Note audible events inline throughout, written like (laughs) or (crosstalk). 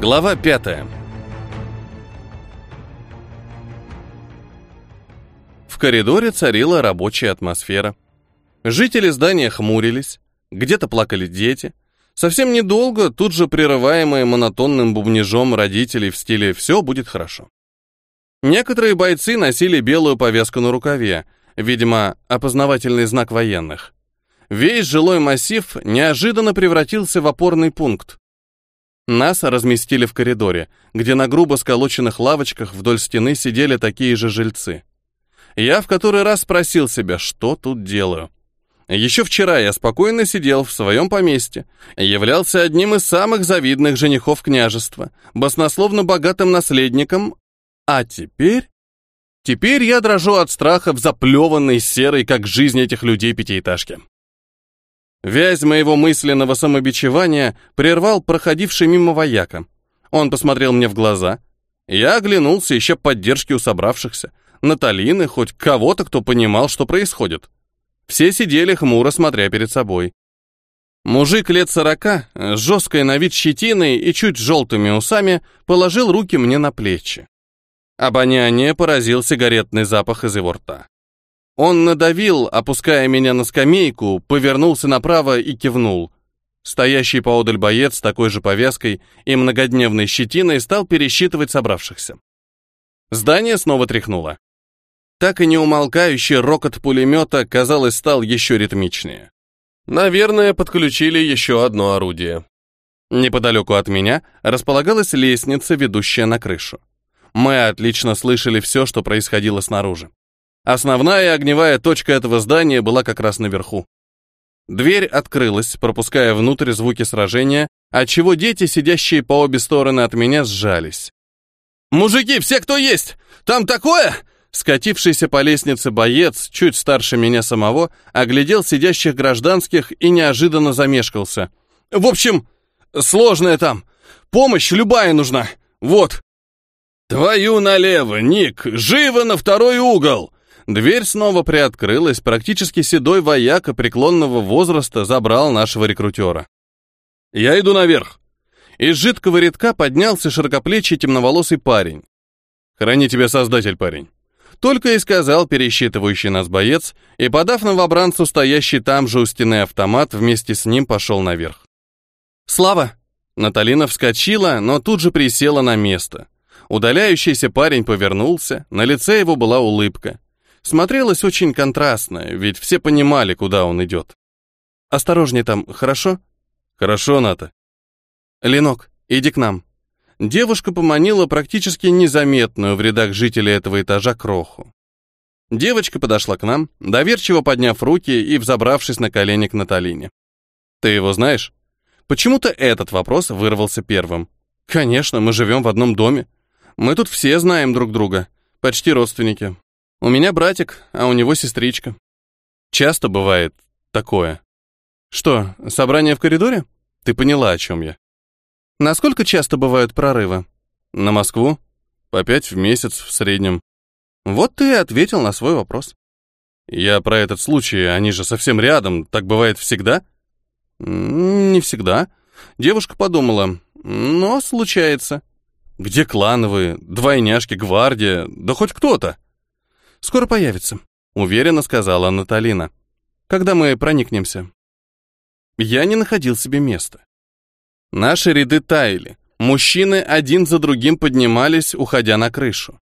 Глава пятая. В коридоре царила рабочая атмосфера. Жители здания хмурились, где-то плакали дети. Совсем недолго, тут же прерываемые монотонным бубнежом родителей в стиле «все будет хорошо». Некоторые бойцы носили белую повязку на рукаве, видимо, опознавательный знак военных. Весь жилой массив неожиданно превратился в опорный пункт. Нас разместили в коридоре, где на грубо сколоченных лавочках вдоль стены сидели такие же жильцы. Я в который раз спросил себя, что тут делаю. Еще вчера я спокойно сидел в своем поместье, являлся одним из самых завидных женихов княжества, баснословно богатым наследником, а теперь... Теперь я дрожу от страха в заплеванной серой, как жизнь этих людей пятиэтажки. Вязь моего мысленного самобичевания прервал проходивший мимо вояка. Он посмотрел мне в глаза. Я оглянулся, ища поддержки у собравшихся. Наталины, хоть кого-то, кто понимал, что происходит. Все сидели хмуро, смотря перед собой. Мужик лет сорока, с жесткой на вид щетиной и чуть желтыми усами, положил руки мне на плечи. Обоняние поразил сигаретный запах из его рта. Он надавил, опуская меня на скамейку, повернулся направо и кивнул. Стоящий поодаль боец с такой же повязкой и многодневной щетиной стал пересчитывать собравшихся. Здание снова тряхнуло. Так и не умолкающий рокот пулемета, казалось, стал еще ритмичнее. Наверное, подключили еще одно орудие. Неподалеку от меня располагалась лестница, ведущая на крышу. Мы отлично слышали все, что происходило снаружи. Основная огневая точка этого здания была как раз наверху. Дверь открылась, пропуская внутрь звуки сражения, отчего дети, сидящие по обе стороны от меня, сжались. «Мужики, все, кто есть! Там такое!» Скатившийся по лестнице боец, чуть старше меня самого, оглядел сидящих гражданских и неожиданно замешкался. «В общем, сложное там. Помощь любая нужна. Вот». «Твою налево, Ник! Живо на второй угол!» Дверь снова приоткрылась, практически седой вояка преклонного возраста забрал нашего рекрутера. «Я иду наверх». Из жидкого редка поднялся широкоплечий темноволосый парень. «Храни тебя создатель, парень». Только и сказал пересчитывающий нас боец, и, подав новобранцу стоящий там же у стены автомат, вместе с ним пошел наверх. «Слава!» Наталина вскочила, но тут же присела на место. Удаляющийся парень повернулся, на лице его была улыбка смотрелось очень контрастно, ведь все понимали, куда он идет. «Осторожней там, хорошо?» «Хорошо, Ната». «Ленок, иди к нам». Девушка поманила практически незаметную в рядах жителей этого этажа кроху. Девочка подошла к нам, доверчиво подняв руки и взобравшись на колени к Наталине. «Ты его знаешь?» Почему-то этот вопрос вырвался первым. «Конечно, мы живем в одном доме. Мы тут все знаем друг друга. Почти родственники. У меня братик, а у него сестричка. Часто бывает такое. Что, собрание в коридоре? Ты поняла, о чем я. Насколько часто бывают прорывы? На Москву? По пять в месяц в среднем. Вот ты и ответил на свой вопрос. Я про этот случай, они же совсем рядом, так бывает всегда? Не всегда. Девушка подумала, но случается. Где клановые, двойняшки, гвардия, да хоть кто-то. Скоро появится, уверенно сказала Наталина. Когда мы проникнемся? Я не находил себе места. Наши ряды таяли. Мужчины один за другим поднимались, уходя на крышу.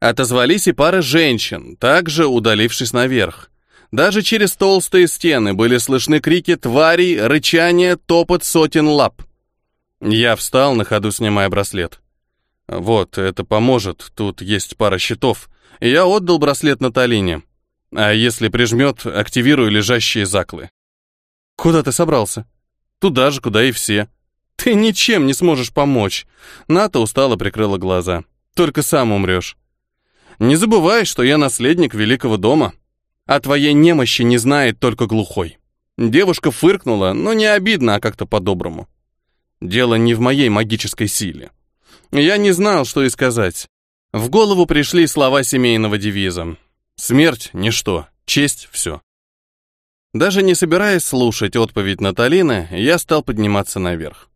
Отозвались и пара женщин, также удалившись наверх. Даже через толстые стены были слышны крики тварей, рычание, топот сотен лап. Я встал, на ходу снимая браслет. Вот, это поможет, тут есть пара щитов. Я отдал браслет Наталине. А если прижмет, активирую лежащие заклы. Куда ты собрался? Туда же, куда и все. Ты ничем не сможешь помочь. Ната устало прикрыла глаза. Только сам умрешь. Не забывай, что я наследник великого дома. А твоей немощи не знает только глухой. Девушка фыркнула, но не обидно, а как-то по-доброму. Дело не в моей магической силе. Я не знал, что и сказать. В голову пришли слова семейного девиза. «Смерть — ничто, честь — все». Даже не собираясь слушать отповедь Наталины, я стал подниматься наверх.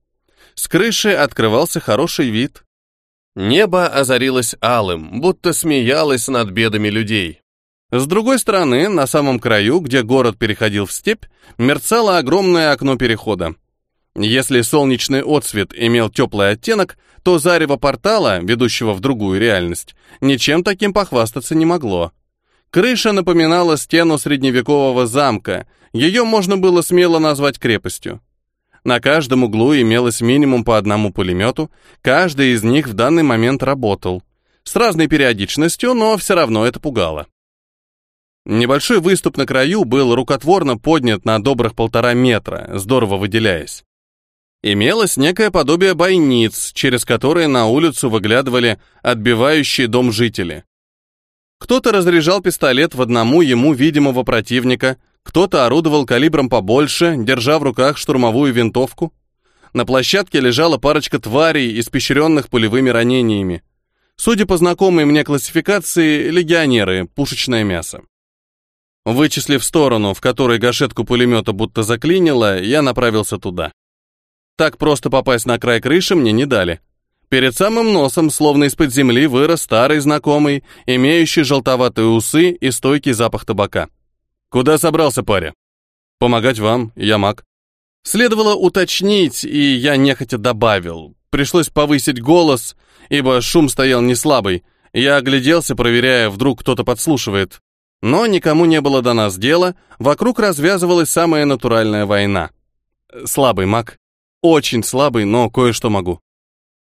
С крыши открывался хороший вид. Небо озарилось алым, будто смеялось над бедами людей. С другой стороны, на самом краю, где город переходил в степь, мерцало огромное окно перехода. Если солнечный отсвет имел теплый оттенок, то зарево портала, ведущего в другую реальность, ничем таким похвастаться не могло. Крыша напоминала стену средневекового замка, ее можно было смело назвать крепостью. На каждом углу имелось минимум по одному пулемету, каждый из них в данный момент работал. С разной периодичностью, но все равно это пугало. Небольшой выступ на краю был рукотворно поднят на добрых полтора метра, здорово выделяясь. Имелось некое подобие бойниц, через которые на улицу выглядывали отбивающие дом жители. Кто-то разряжал пистолет в одному ему видимого противника, кто-то орудовал калибром побольше, держа в руках штурмовую винтовку. На площадке лежала парочка тварей, испещренных пулевыми ранениями. Судя по знакомой мне классификации, легионеры, пушечное мясо. Вычислив сторону, в которой гашетку пулемета будто заклинило, я направился туда. Так просто попасть на край крыши мне не дали. Перед самым носом, словно из-под земли, вырос старый знакомый, имеющий желтоватые усы и стойкий запах табака. «Куда собрался, паря?» «Помогать вам, я маг». Следовало уточнить, и я нехотя добавил. Пришлось повысить голос, ибо шум стоял не слабый. Я огляделся, проверяя, вдруг кто-то подслушивает. Но никому не было до нас дела, вокруг развязывалась самая натуральная война. Слабый маг. Очень слабый, но кое-что могу.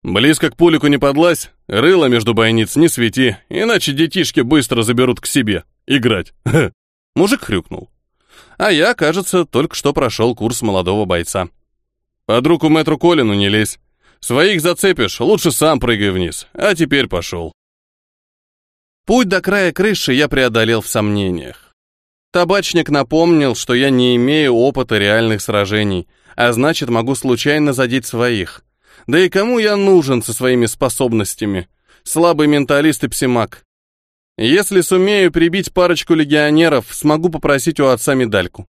Близко к пулику не подлазь, рыло между бойниц не свети, иначе детишки быстро заберут к себе. Играть. (laughs) Мужик хрюкнул. А я, кажется, только что прошел курс молодого бойца. Под руку мэтру Колину не лезь. Своих зацепишь, лучше сам прыгай вниз. А теперь пошел. Путь до края крыши я преодолел в сомнениях. Табачник напомнил, что я не имею опыта реальных сражений, а значит, могу случайно задеть своих. Да и кому я нужен со своими способностями? Слабый менталист и псимак. Если сумею прибить парочку легионеров, смогу попросить у отца медальку.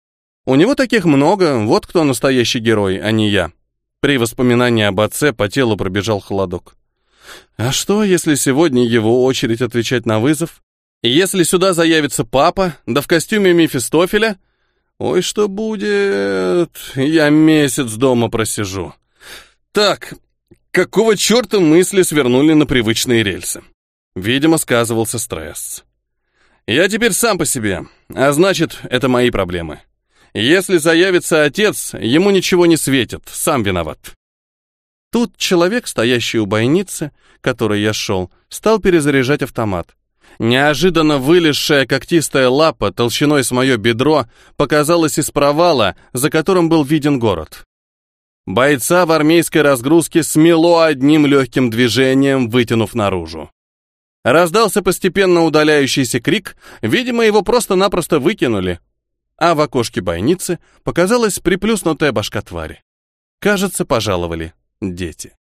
У него таких много, вот кто настоящий герой, а не я. При воспоминании об отце по телу пробежал холодок. А что, если сегодня его очередь отвечать на вызов? Если сюда заявится папа, да в костюме Мефистофеля? Ой, что будет? Я месяц дома просижу. Так, какого черта мысли свернули на привычные рельсы? Видимо, сказывался стресс. Я теперь сам по себе, а значит, это мои проблемы. Если заявится отец, ему ничего не светит, сам виноват. Тут человек, стоящий у бойницы, которой я шел, стал перезаряжать автомат. Неожиданно вылезшая когтистая лапа толщиной с мое бедро показалась из провала, за которым был виден город. Бойца в армейской разгрузке смело одним легким движением, вытянув наружу. Раздался постепенно удаляющийся крик, видимо, его просто-напросто выкинули. А в окошке бойницы показалась приплюснутая башка твари. Кажется, пожаловали дети.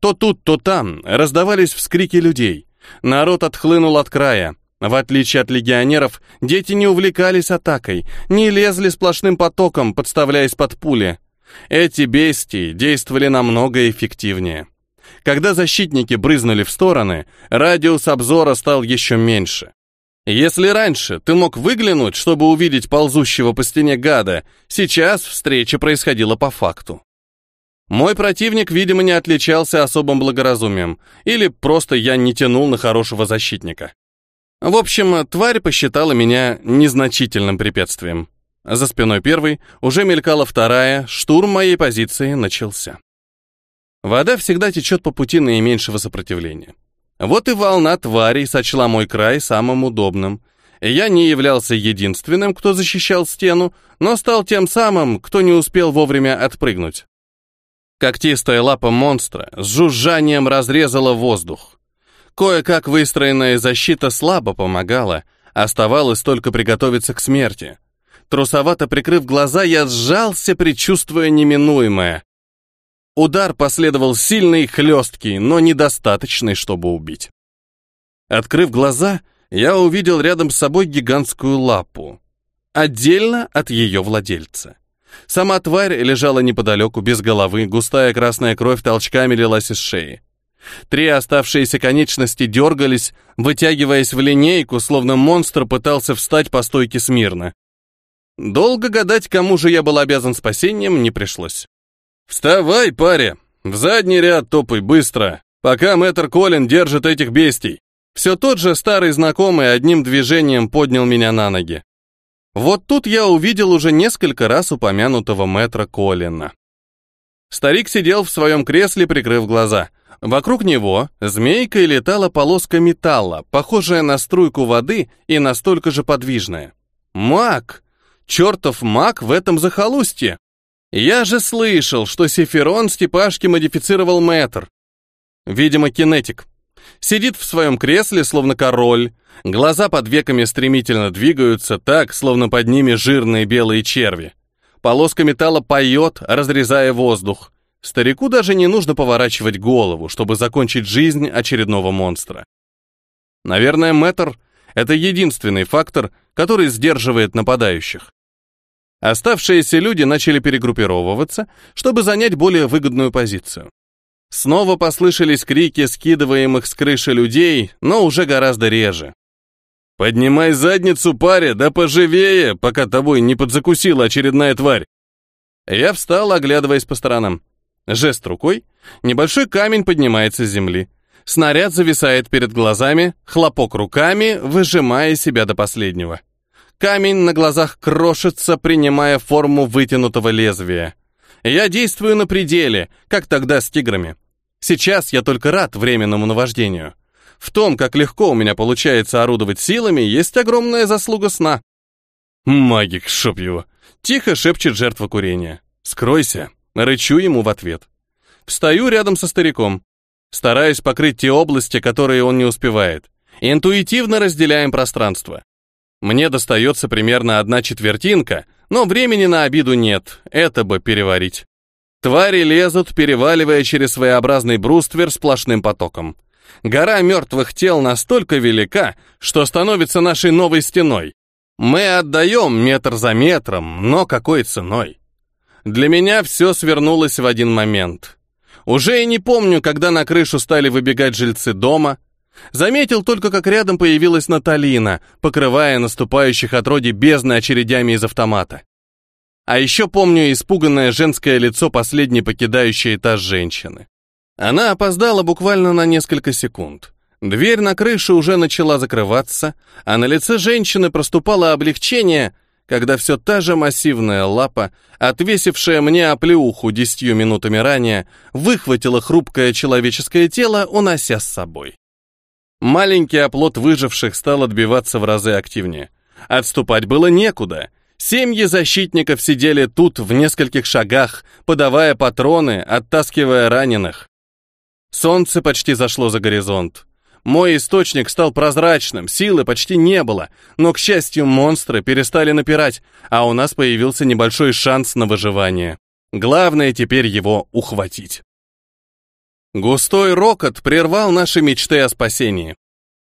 То тут, то там раздавались вскрики людей. Народ отхлынул от края. В отличие от легионеров, дети не увлекались атакой, не лезли сплошным потоком, подставляясь под пули. Эти бестии действовали намного эффективнее. Когда защитники брызнули в стороны, радиус обзора стал еще меньше. Если раньше ты мог выглянуть, чтобы увидеть ползущего по стене гада, сейчас встреча происходила по факту. Мой противник, видимо, не отличался особым благоразумием, или просто я не тянул на хорошего защитника. В общем, тварь посчитала меня незначительным препятствием. За спиной первой уже мелькала вторая, штурм моей позиции начался. Вода всегда течет по пути наименьшего сопротивления. Вот и волна тварей сочла мой край самым удобным. Я не являлся единственным, кто защищал стену, но стал тем самым, кто не успел вовремя отпрыгнуть. Когтистая лапа монстра с жужжанием разрезала воздух. Кое-как выстроенная защита слабо помогала, оставалось только приготовиться к смерти. Трусовато прикрыв глаза, я сжался, предчувствуя неминуемое. Удар последовал сильный, хлесткий, но недостаточный, чтобы убить. Открыв глаза, я увидел рядом с собой гигантскую лапу. Отдельно от ее владельца. Сама тварь лежала неподалеку, без головы, густая красная кровь толчками лилась из шеи. Три оставшиеся конечности дергались, вытягиваясь в линейку, словно монстр пытался встать по стойке смирно. Долго гадать, кому же я был обязан спасением, не пришлось. «Вставай, паря! В задний ряд топай, быстро! Пока мэтр Колин держит этих бестий!» Все тот же старый знакомый одним движением поднял меня на ноги. Вот тут я увидел уже несколько раз упомянутого мэтра Колина. Старик сидел в своем кресле, прикрыв глаза. Вокруг него змейкой летала полоска металла, похожая на струйку воды и настолько же подвижная. Маг! Чертов маг в этом захолустье! Я же слышал, что Сеферон Степашки модифицировал мэтр. Видимо, кинетик. Сидит в своем кресле, словно король. Глаза под веками стремительно двигаются так, словно под ними жирные белые черви. Полоска металла поет, разрезая воздух. Старику даже не нужно поворачивать голову, чтобы закончить жизнь очередного монстра. Наверное, Мэтр — это единственный фактор, который сдерживает нападающих. Оставшиеся люди начали перегруппировываться, чтобы занять более выгодную позицию. Снова послышались крики скидываемых с крыши людей, но уже гораздо реже. «Поднимай задницу, паря, да поживее, пока тобой не подзакусила очередная тварь!» Я встал, оглядываясь по сторонам. Жест рукой, небольшой камень поднимается с земли. Снаряд зависает перед глазами, хлопок руками, выжимая себя до последнего. Камень на глазах крошится, принимая форму вытянутого лезвия. Я действую на пределе, как тогда с тиграми. Сейчас я только рад временному наваждению. В том, как легко у меня получается орудовать силами, есть огромная заслуга сна. Магик, шоп его. Тихо шепчет жертва курения. Скройся. Рычу ему в ответ. Встаю рядом со стариком. Стараюсь покрыть те области, которые он не успевает. Интуитивно разделяем пространство. Мне достается примерно одна четвертинка, но времени на обиду нет, это бы переварить. Твари лезут, переваливая через своеобразный бруствер сплошным потоком. Гора мертвых тел настолько велика, что становится нашей новой стеной. Мы отдаем метр за метром, но какой ценой? Для меня все свернулось в один момент. Уже и не помню, когда на крышу стали выбегать жильцы дома, Заметил только, как рядом появилась Наталина, покрывая наступающих отроди бездны очередями из автомата. А еще помню испуганное женское лицо последней покидающей этаж женщины. Она опоздала буквально на несколько секунд. Дверь на крыше уже начала закрываться, а на лице женщины проступало облегчение, когда все та же массивная лапа, отвесившая мне оплеуху десятью минутами ранее, выхватила хрупкое человеческое тело, унося с собой. Маленький оплот выживших стал отбиваться в разы активнее. Отступать было некуда. Семьи защитников сидели тут в нескольких шагах, подавая патроны, оттаскивая раненых. Солнце почти зашло за горизонт. Мой источник стал прозрачным, силы почти не было, но, к счастью, монстры перестали напирать, а у нас появился небольшой шанс на выживание. Главное теперь его ухватить. Густой рокот прервал наши мечты о спасении.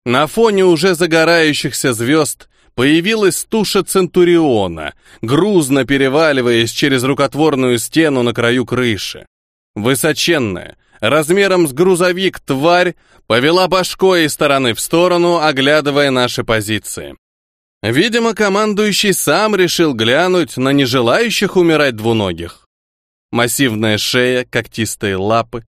На фоне уже загорающихся звезд появилась туша Центуриона, грузно переваливаясь через рукотворную стену на краю крыши. Высоченная, размером с грузовик тварь, повела башкой из стороны в сторону, оглядывая наши позиции. Видимо, командующий сам решил глянуть на нежелающих умирать двуногих. Массивная шея, когтистые лапы,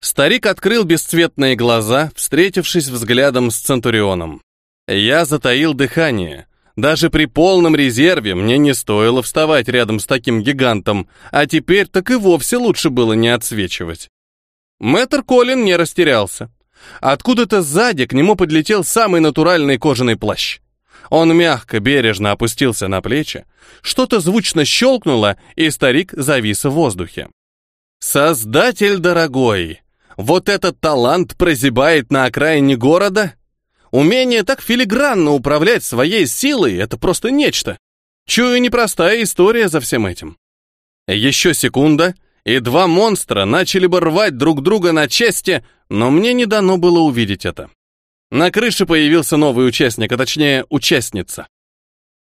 Старик открыл бесцветные глаза, встретившись взглядом с Центурионом. Я затаил дыхание. Даже при полном резерве мне не стоило вставать рядом с таким гигантом, а теперь так и вовсе лучше было не отсвечивать. Мэтр Колин не растерялся. Откуда-то сзади к нему подлетел самый натуральный кожаный плащ. Он мягко, бережно опустился на плечи, что-то звучно щелкнуло, и старик завис в воздухе. «Создатель дорогой!» Вот этот талант прозябает на окраине города? Умение так филигранно управлять своей силой — это просто нечто. Чую, непростая история за всем этим. Еще секунда, и два монстра начали бы рвать друг друга на части, но мне не дано было увидеть это. На крыше появился новый участник, а точнее, участница.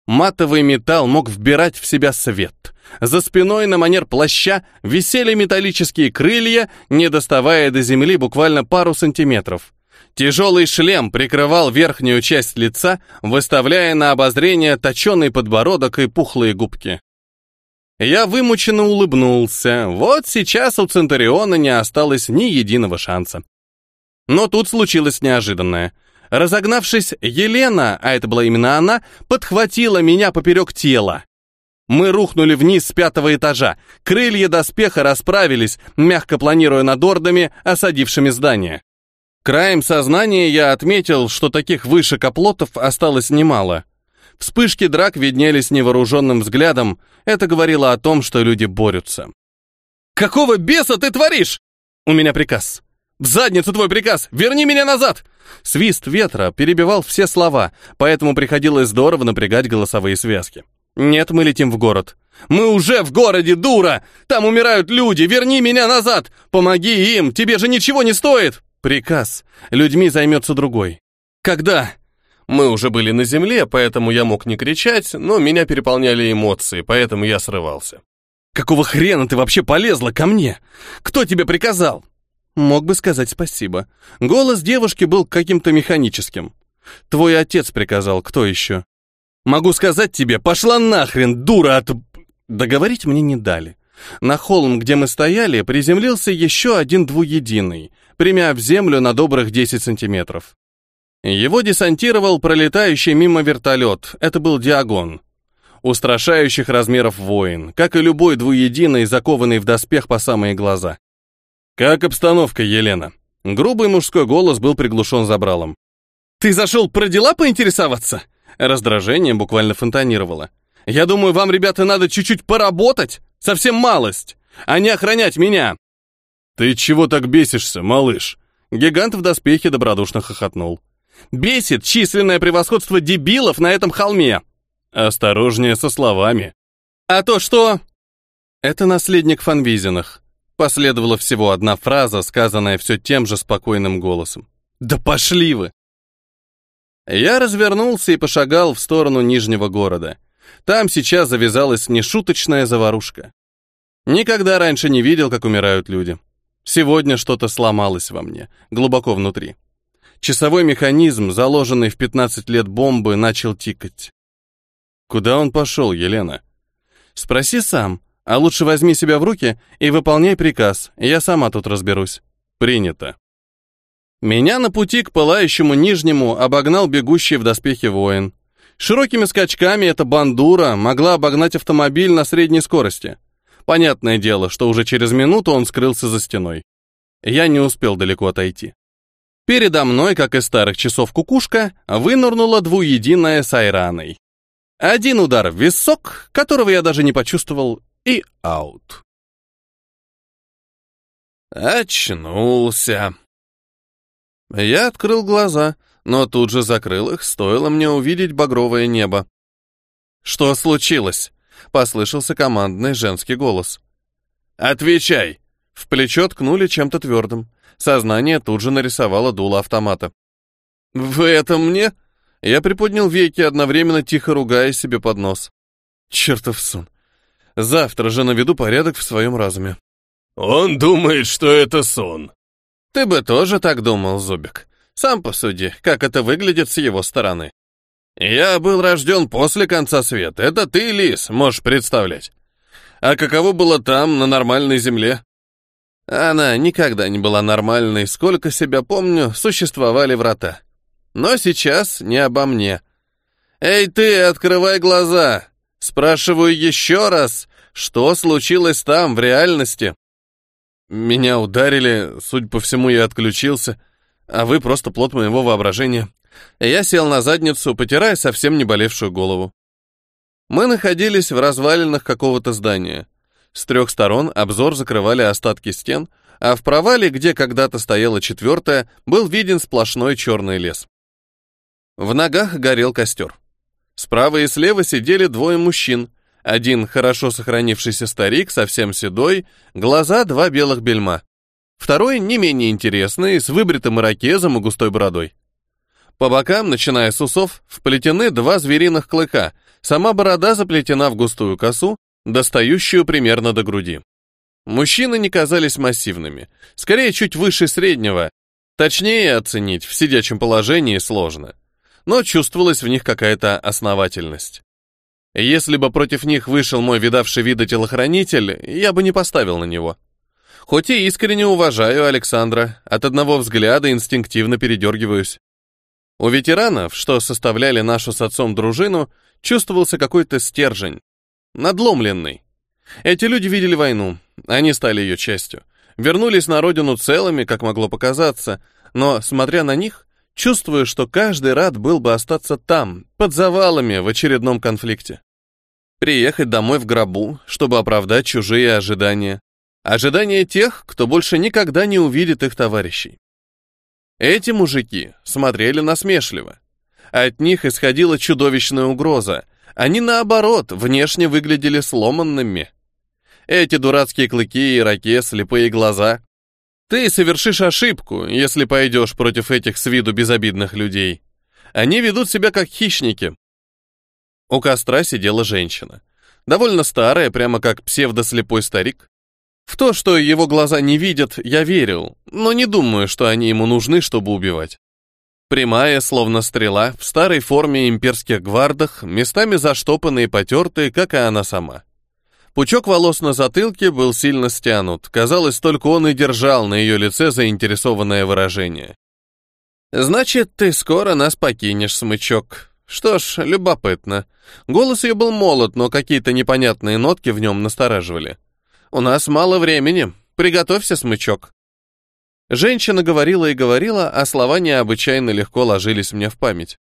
Матовый металл мог вбирать в себя свет. За спиной на манер плаща висели металлические крылья, не доставая до земли буквально пару сантиметров. Тяжелый шлем прикрывал верхнюю часть лица, выставляя на обозрение точеный подбородок и пухлые губки. Я вымученно улыбнулся. Вот сейчас у Центуриона не осталось ни единого шанса. Но тут случилось неожиданное. Разогнавшись, Елена, а это была именно она, подхватила меня поперек тела. Мы рухнули вниз с пятого этажа. Крылья доспеха расправились, мягко планируя над ордами, осадившими здание. Краем сознания я отметил, что таких вышек оплотов осталось немало. Вспышки драк виднелись невооруженным взглядом. Это говорило о том, что люди борются. «Какого беса ты творишь?» «У меня приказ. В задницу твой приказ! Верни меня назад!» Свист ветра перебивал все слова, поэтому приходилось здорово напрягать голосовые связки. «Нет, мы летим в город». «Мы уже в городе, дура! Там умирают люди! Верни меня назад! Помоги им! Тебе же ничего не стоит!» «Приказ. Людьми займется другой». «Когда?» Мы уже были на земле, поэтому я мог не кричать, но меня переполняли эмоции, поэтому я срывался. «Какого хрена ты вообще полезла ко мне? Кто тебе приказал?» Мог бы сказать спасибо. Голос девушки был каким-то механическим. Твой отец приказал, кто еще? Могу сказать тебе, пошла нахрен, дура от... Договорить мне не дали. На холм, где мы стояли, приземлился еще один двуединый, примя в землю на добрых 10 сантиметров. Его десантировал пролетающий мимо вертолет, это был Диагон. Устрашающих размеров воин, как и любой двуединый, закованный в доспех по самые глаза. «Как обстановка, Елена?» Грубый мужской голос был приглушен забралом. «Ты зашел про дела поинтересоваться?» Раздражение буквально фонтанировало. «Я думаю, вам, ребята, надо чуть-чуть поработать, совсем малость, а не охранять меня!» «Ты чего так бесишься, малыш?» Гигант в доспехе добродушно хохотнул. «Бесит численное превосходство дебилов на этом холме!» «Осторожнее со словами!» «А то что?» «Это наследник Фанвизинах. Последовала всего одна фраза, сказанная все тем же спокойным голосом. «Да пошли вы!» Я развернулся и пошагал в сторону Нижнего города. Там сейчас завязалась нешуточная заварушка. Никогда раньше не видел, как умирают люди. Сегодня что-то сломалось во мне, глубоко внутри. Часовой механизм, заложенный в 15 лет бомбы, начал тикать. Куда он пошел, Елена? Спроси сам, а лучше возьми себя в руки и выполняй приказ, я сама тут разберусь. Принято. Меня на пути к пылающему нижнему обогнал бегущий в доспехе воин. Широкими скачками эта бандура могла обогнать автомобиль на средней скорости. Понятное дело, что уже через минуту он скрылся за стеной. Я не успел далеко отойти. Передо мной, как из старых часов кукушка, вынырнула двуединая с айраной. Один удар в висок, которого я даже не почувствовал, и аут. Очнулся. Я открыл глаза, но тут же закрыл их, стоило мне увидеть багровое небо. «Что случилось?» — послышался командный женский голос. «Отвечай!» В плечо ткнули чем-то твердым. Сознание тут же нарисовало дуло автомата. «Вы это мне?» Я приподнял веки, одновременно тихо ругая себе под нос. «Чертов сон! Завтра же наведу порядок в своем разуме. Он думает, что это сон. Ты бы тоже так думал, Зубик. Сам посуди, как это выглядит с его стороны. Я был рожден после конца света. Это ты, Лис, можешь представлять. А каково было там, на нормальной земле? Она никогда не была нормальной, сколько себя помню, существовали врата. Но сейчас не обо мне. Эй ты, открывай глаза! Спрашиваю еще раз, что случилось там, в реальности? Меня ударили, судя по всему, я отключился, а вы просто плод моего воображения. Я сел на задницу, потирая совсем не болевшую голову. Мы находились в развалинах какого-то здания. С трех сторон обзор закрывали остатки стен, а в провале, где когда-то стояла четвертая, был виден сплошной черный лес. В ногах горел костер. Справа и слева сидели двое мужчин. Один хорошо сохранившийся старик, совсем седой, глаза два белых бельма. Второй не менее интересный, с выбритым ирокезом и густой бородой. По бокам, начиная с усов, вплетены два звериных клыка, Сама борода заплетена в густую косу, достающую примерно до груди. Мужчины не казались массивными, скорее чуть выше среднего. Точнее оценить в сидячем положении сложно. Но чувствовалась в них какая-то основательность. Если бы против них вышел мой видавший вида телохранитель, я бы не поставил на него. Хоть и искренне уважаю Александра, от одного взгляда инстинктивно передергиваюсь. У ветеранов, что составляли нашу с отцом дружину, чувствовался какой-то стержень. Надломленный. Эти люди видели войну, они стали ее частью. Вернулись на родину целыми, как могло показаться, но, смотря на них, чувствую, что каждый рад был бы остаться там, под завалами, в очередном конфликте. Приехать домой в гробу, чтобы оправдать чужие ожидания. Ожидания тех, кто больше никогда не увидит их товарищей. Эти мужики смотрели насмешливо. От них исходила чудовищная угроза. Они, наоборот, внешне выглядели сломанными. Эти дурацкие клыки и раке, слепые глаза. Ты совершишь ошибку, если пойдешь против этих с виду безобидных людей. Они ведут себя как хищники. У костра сидела женщина. Довольно старая, прямо как псевдослепой старик. В то, что его глаза не видят, я верил, но не думаю, что они ему нужны, чтобы убивать. Прямая, словно стрела, в старой форме имперских гвардах, местами заштопанные и потертые, как и она сама. Пучок волос на затылке был сильно стянут, казалось, только он и держал на ее лице заинтересованное выражение. «Значит, ты скоро нас покинешь, смычок. Что ж, любопытно. Голос ее был молод, но какие-то непонятные нотки в нем настораживали. «У нас мало времени. Приготовься, смычок». Женщина говорила и говорила, а слова необычайно легко ложились мне в память.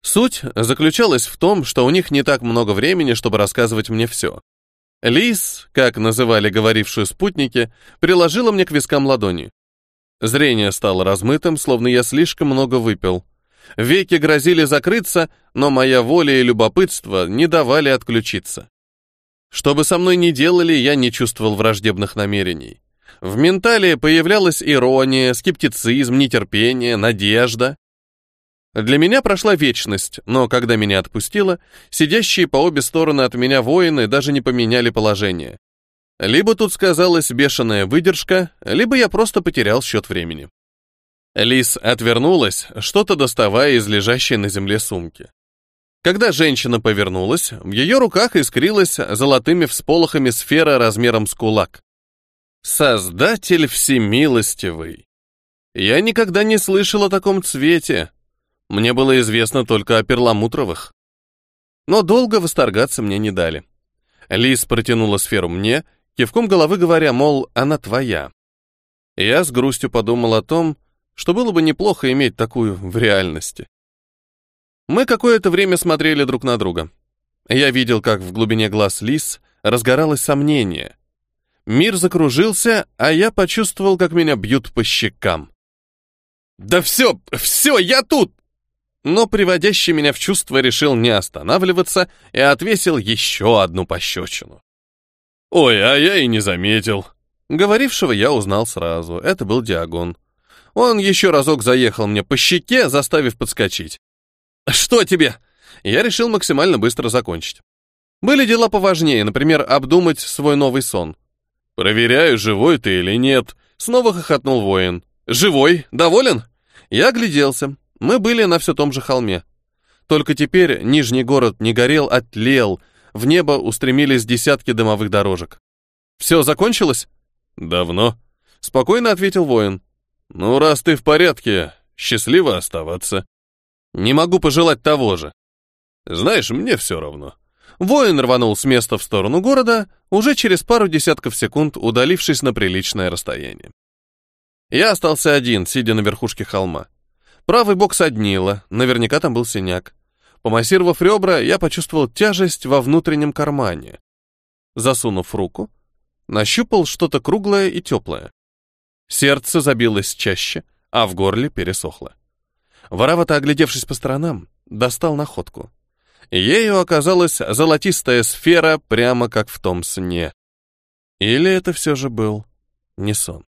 Суть заключалась в том, что у них не так много времени, чтобы рассказывать мне все. Лис, как называли говорившую спутники, приложила мне к вискам ладони. Зрение стало размытым, словно я слишком много выпил. Веки грозили закрыться, но моя воля и любопытство не давали отключиться. Что бы со мной ни делали, я не чувствовал враждебных намерений. В ментале появлялась ирония, скептицизм, нетерпение, надежда. Для меня прошла вечность, но когда меня отпустило, сидящие по обе стороны от меня воины даже не поменяли положение. Либо тут сказалась бешеная выдержка, либо я просто потерял счет времени. Лис отвернулась, что-то доставая из лежащей на земле сумки. Когда женщина повернулась, в ее руках искрилась золотыми всполохами сфера размером с кулак. Создатель всемилостивый. Я никогда не слышал о таком цвете. Мне было известно только о перламутровых. Но долго восторгаться мне не дали. Лис протянула сферу мне, кивком головы говоря, мол, она твоя. Я с грустью подумал о том, что было бы неплохо иметь такую в реальности. Мы какое-то время смотрели друг на друга. Я видел, как в глубине глаз Лис разгоралось сомнение. Мир закружился, а я почувствовал, как меня бьют по щекам. «Да все, все, я тут!» Но приводящий меня в чувство решил не останавливаться и отвесил еще одну пощечину. «Ой, а я и не заметил». Говорившего я узнал сразу. Это был Диагон. Он еще разок заехал мне по щеке, заставив подскочить. «Что тебе?» Я решил максимально быстро закончить. Были дела поважнее, например, обдумать свой новый сон. «Проверяю, живой ты или нет», — снова хохотнул воин. «Живой? Доволен?» Я огляделся. Мы были на все том же холме. Только теперь Нижний город не горел, а тлел. В небо устремились десятки дымовых дорожек. «Все закончилось?» «Давно», — спокойно ответил воин. «Ну, раз ты в порядке, счастливо оставаться». Не могу пожелать того же. Знаешь, мне все равно. Воин рванул с места в сторону города, уже через пару десятков секунд удалившись на приличное расстояние. Я остался один, сидя на верхушке холма. Правый бок соднило, наверняка там был синяк. Помассировав ребра, я почувствовал тяжесть во внутреннем кармане. Засунув руку, нащупал что-то круглое и теплое. Сердце забилось чаще, а в горле пересохло. Воровато оглядевшись по сторонам, достал находку. Ею оказалась золотистая сфера, прямо как в том сне. Или это все же был не сон?